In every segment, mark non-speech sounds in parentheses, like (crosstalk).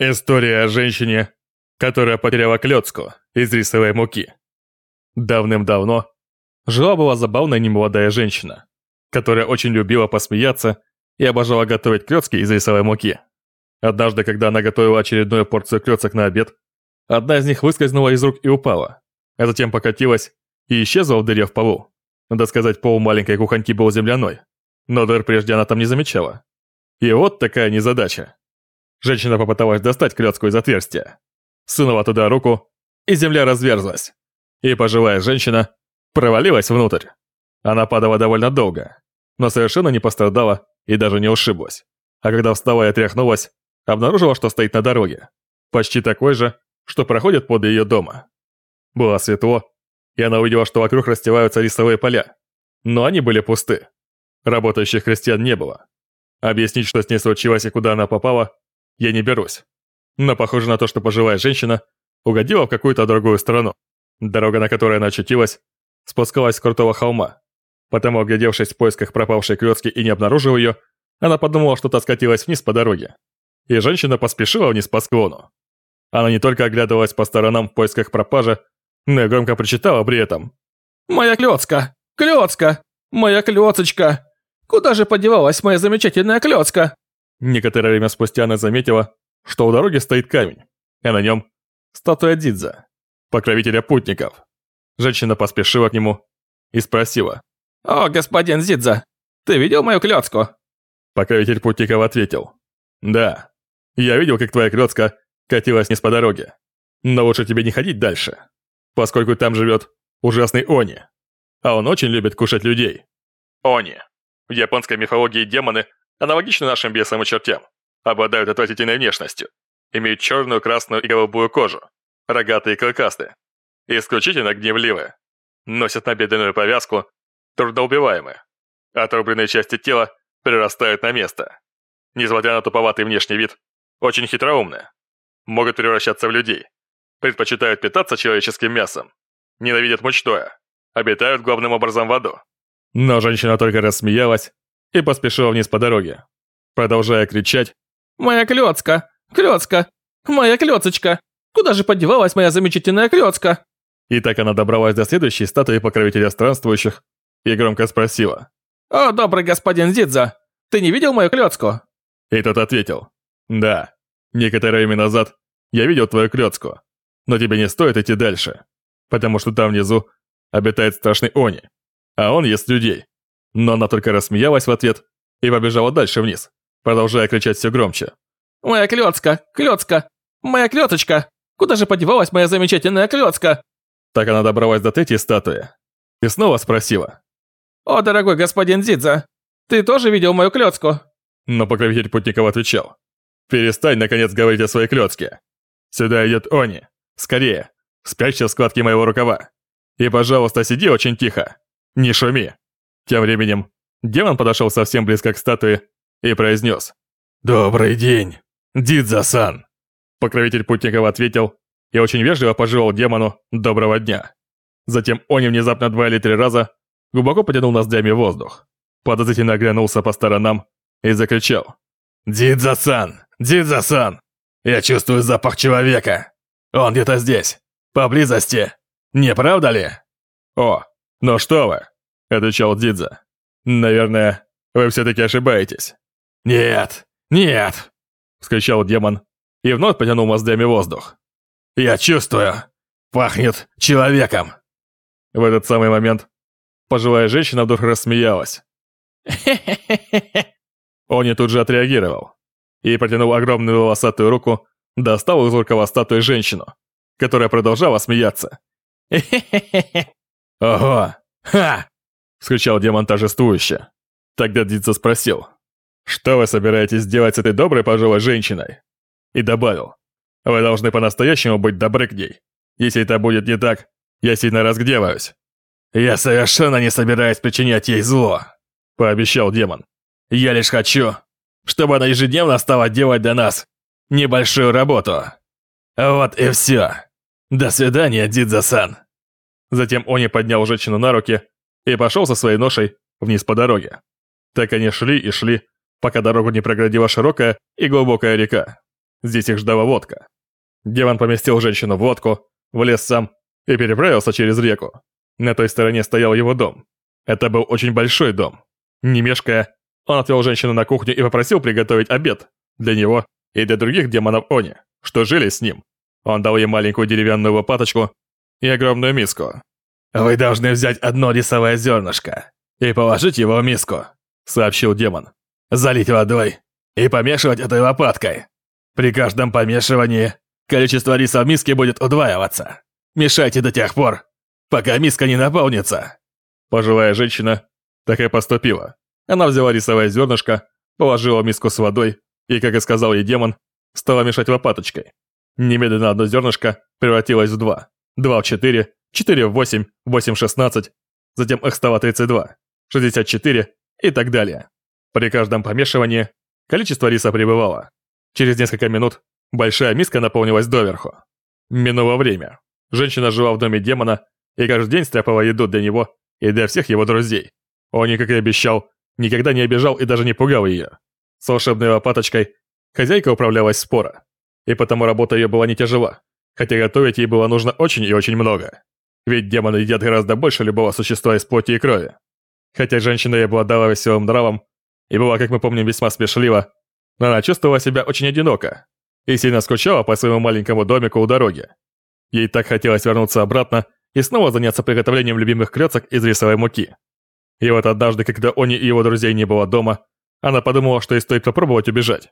История о женщине, которая потеряла клетку из рисовой муки. Давным-давно жила-была забавная немолодая женщина, которая очень любила посмеяться и обожала готовить клетки из рисовой муки. Однажды, когда она готовила очередную порцию клеток на обед, одна из них выскользнула из рук и упала, а затем покатилась и исчезла в дыре в полу. Надо сказать, пол маленькой кухоньки был земляной, но дыр прежде она там не замечала. И вот такая незадача. Женщина попыталась достать клетку из отверстия. Сунула туда руку, и земля разверзлась. И пожилая женщина провалилась внутрь. Она падала довольно долго, но совершенно не пострадала и даже не ушиблась. А когда встала и отряхнулась, обнаружила, что стоит на дороге. Почти такой же, что проходит под ее дома. Было светло, и она увидела, что вокруг расстилаются рисовые поля. Но они были пусты. Работающих крестьян не было. Объяснить, что с ней случилось и куда она попала, я не берусь. Но похоже на то, что пожилая женщина угодила в какую-то другую страну. Дорога, на которой она очутилась, спускалась с крутого холма. Потому, оглядевшись в поисках пропавшей клетки и не обнаружив ее, она подумала, что та скатилась вниз по дороге. И женщина поспешила вниз по склону. Она не только оглядывалась по сторонам в поисках пропажи, но и громко прочитала при этом. «Моя клетка! Клетка! Моя клеточка! Куда же подевалась моя замечательная клетка?» Некоторое время спустя она заметила, что у дороги стоит камень, а на нем статуя Дидза, покровителя путников. Женщина поспешила к нему и спросила. «О, господин Дидза, ты видел мою клетку?» Покровитель путников ответил. «Да, я видел, как твоя клетка катилась вниз по дороге. Но лучше тебе не ходить дальше, поскольку там живет ужасный Они, а он очень любит кушать людей». Они. В японской мифологии демоны аналогичны нашим бесам и чертям, обладают отвратительной внешностью, имеют черную, красную и голубую кожу, рогатые и клыкастые, исключительно гневливые, носят набедренную повязку, трудноубиваемые, отрубленные части тела прирастают на место. Несмотря на туповатый внешний вид, очень хитроумные, могут превращаться в людей, предпочитают питаться человеческим мясом, ненавидят мучное, обитают главным образом в аду. Но женщина только рассмеялась и поспешила вниз по дороге, продолжая кричать «Моя клёцка! Клёцка! Моя клёцочка! Куда же подевалась моя замечательная клёцка?» И так она добралась до следующей статуи покровителя странствующих и громко спросила «О, добрый господин Зидза, ты не видел мою клёцку?» И тот ответил «Да, некоторое время назад я видел твою клёцку, но тебе не стоит идти дальше, потому что там внизу обитает страшный Они, а он ест людей. Но она только рассмеялась в ответ и побежала дальше вниз, продолжая кричать все громче. «Моя клёцка! Клёцка! Моя клёцочка! Куда же подевалась моя замечательная клёцка?» Так она добралась до третьей статуи и снова спросила. «О, дорогой господин Дзидза, ты тоже видел мою клёцку?» Но покровитель путников отвечал. «Перестань, наконец, говорить о своей клёцке. Сюда идет Они. Скорее, спрячься в складке моего рукава. И, пожалуйста, сиди очень тихо. Не шуми. Тем временем, демон подошел совсем близко к статуе и произнес. «Добрый день, Дидза-сан!» Покровитель путников ответил и очень вежливо пожелал демону «доброго дня». Затем он внезапно два или три раза глубоко потянул ноздрями воздух, подозрительно оглянулся по сторонам и закричал. «Дидза-сан! Дидза-сан! Я чувствую запах человека! Он где-то здесь, поблизости! Не правда ли?» «О, «Ну что вы?» – отвечал Дидза. «Наверное, вы все-таки ошибаетесь». «Нет, нет!» – вскричал демон и вновь потянул мозглями воздух. «Я чувствую! Пахнет человеком!» В этот самый момент пожилая женщина вдруг рассмеялась. (laughs) Он не тут же отреагировал и протянул огромную волосатую руку, достал из рукава статуи женщину, которая продолжала смеяться. (laughs) «Ого! Ха!» — вскричал демон. Тогда Дидзо спросил, «Что вы собираетесь делать с этой доброй пожилой женщиной?» И добавил, «Вы должны по-настоящему быть добры к ней. Если это будет не так, я сильно разгневаюсь». «Я совершенно не собираюсь причинять ей зло», — пообещал демон. «Я лишь хочу, чтобы она ежедневно стала делать для нас небольшую работу. Вот и все. До свидания, Дидзо-сан». Затем Они поднял женщину на руки и пошел со своей ношей вниз по дороге. Так они шли и шли, пока дорогу не преградила широкая и глубокая река. Здесь их ждала водка. Демон поместил женщину в лодку, влез сам и переправился через реку. На той стороне стоял его дом. Это был очень большой дом. Не мешкая, он отвел женщину на кухню и попросил приготовить обед для него и для других демонов Они, что жили с ним. Он дал ей маленькую деревянную лопаточку и огромную миску. «Вы должны взять одно рисовое зернышко и положить его в миску», — сообщил демон. «Залить водой и помешивать этой лопаткой. При каждом помешивании количество риса в миске будет удваиваться. Мешайте до тех пор, пока миска не наполнится». Пожилая женщина так и поступила. Она взяла рисовое зернышко, положила в миску с водой и, как и сказал ей демон, стала мешать лопаточкой. Немедленно одно зернышко превратилось в два, два в четыре, четыре в восемь, восемь в шестнадцать, затем два, шестьдесят четыре и так далее. При каждом помешивании количество риса прибывало. Через несколько минут большая миска наполнилась доверху. Минуло время. Женщина жила в доме демона и каждый день стряпала еду для него и для всех его друзей. Он, как и обещал, никогда не обижал и даже не пугал ее. С волшебной лопаточкой хозяйка управлялась спора, и потому работа ее была не тяжела, хотя готовить ей было нужно очень и очень много. Ведь демоны едят гораздо больше любого существа из плоти и крови. Хотя женщина и обладала веселым нравом, и была, как мы помним, весьма смешлива, но она чувствовала себя очень одиноко и сильно скучала по своему маленькому домику у дороги. Ей так хотелось вернуться обратно и снова заняться приготовлением любимых клёцок из рисовой муки. И вот однажды, когда Они и его друзей не было дома, она подумала, что ей стоит попробовать убежать.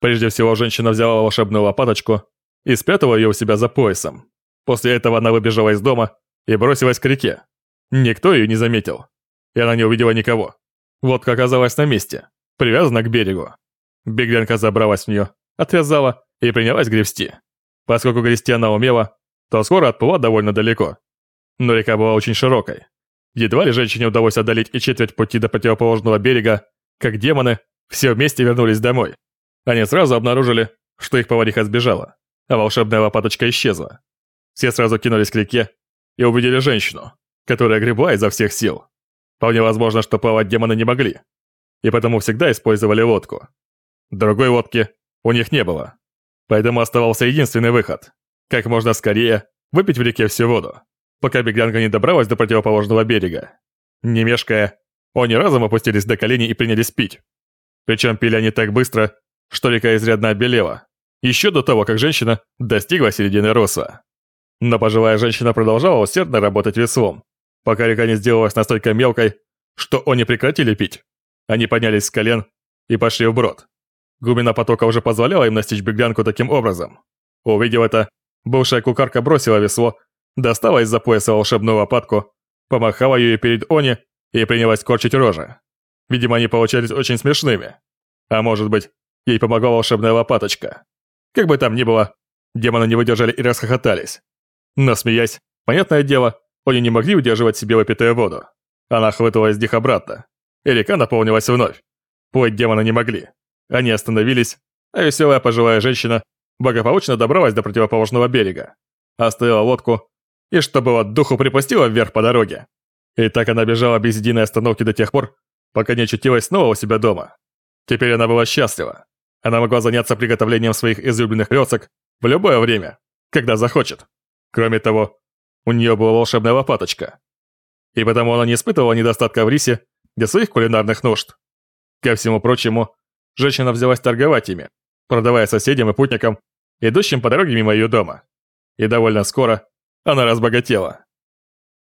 Прежде всего, женщина взяла волшебную лопаточку и спрятала ее у себя за поясом. После этого она выбежала из дома и бросилась к реке. Никто ее не заметил, и она не увидела никого. Лодка оказалась на месте, привязана к берегу. Беглянка забралась в нее, отвязала и принялась гребсти. Поскольку грести она умела, то скоро отплыла довольно далеко. Но река была очень широкой, Едва ли женщине удалось одолеть и четверть пути до противоположного берега, как демоны все вместе вернулись домой. Они сразу обнаружили, что их повариха сбежала, а волшебная лопаточка исчезла. Все сразу кинулись к реке и увидели женщину, которая гребла изо всех сил. Вполне возможно, что плавать демоны не могли, и потому всегда использовали лодку. Другой лодки у них не было, поэтому оставался единственный выход – как можно скорее выпить в реке всю воду пока беглянка не добралась до противоположного берега. Не мешкая, они разом опустились до коленей и принялись пить. Причем пили они так быстро, что река изрядно обелела, еще до того, как женщина достигла середины роса. Но пожилая женщина продолжала усердно работать веслом, пока река не сделалась настолько мелкой, что они прекратили пить. Они поднялись с колен и пошли вброд. Глубина потока уже позволяла им настичь беглянку таким образом. Увидев это, бывшая кукарка бросила весло достала из-за пояса волшебную лопатку, помахала ее перед Они и принялась корчить рожи. Видимо, они получались очень смешными. А может быть, ей помогла волшебная лопаточка. Как бы там ни было, демоны не выдержали и расхохотались. Но смеясь, понятное дело, они не могли удерживать себе выпитую воду. Она хватала из них обратно, и река наполнилась вновь. Плыть демоны не могли. Они остановились, а веселая пожилая женщина благополучно добралась до противоположного берега, оставила лодку и чтобы от духу припустила вверх по дороге. И так она бежала без единой остановки до тех пор, пока не очутилась снова у себя дома. Теперь она была счастлива. Она могла заняться приготовлением своих излюбленных лёцок в любое время, когда захочет. Кроме того, у нее была волшебная лопаточка. И потому она не испытывала недостатка в рисе для своих кулинарных нужд. Ко всему прочему, женщина взялась торговать ими, продавая соседям и путникам, идущим по дороге мимо ее дома. И довольно скоро она разбогатела.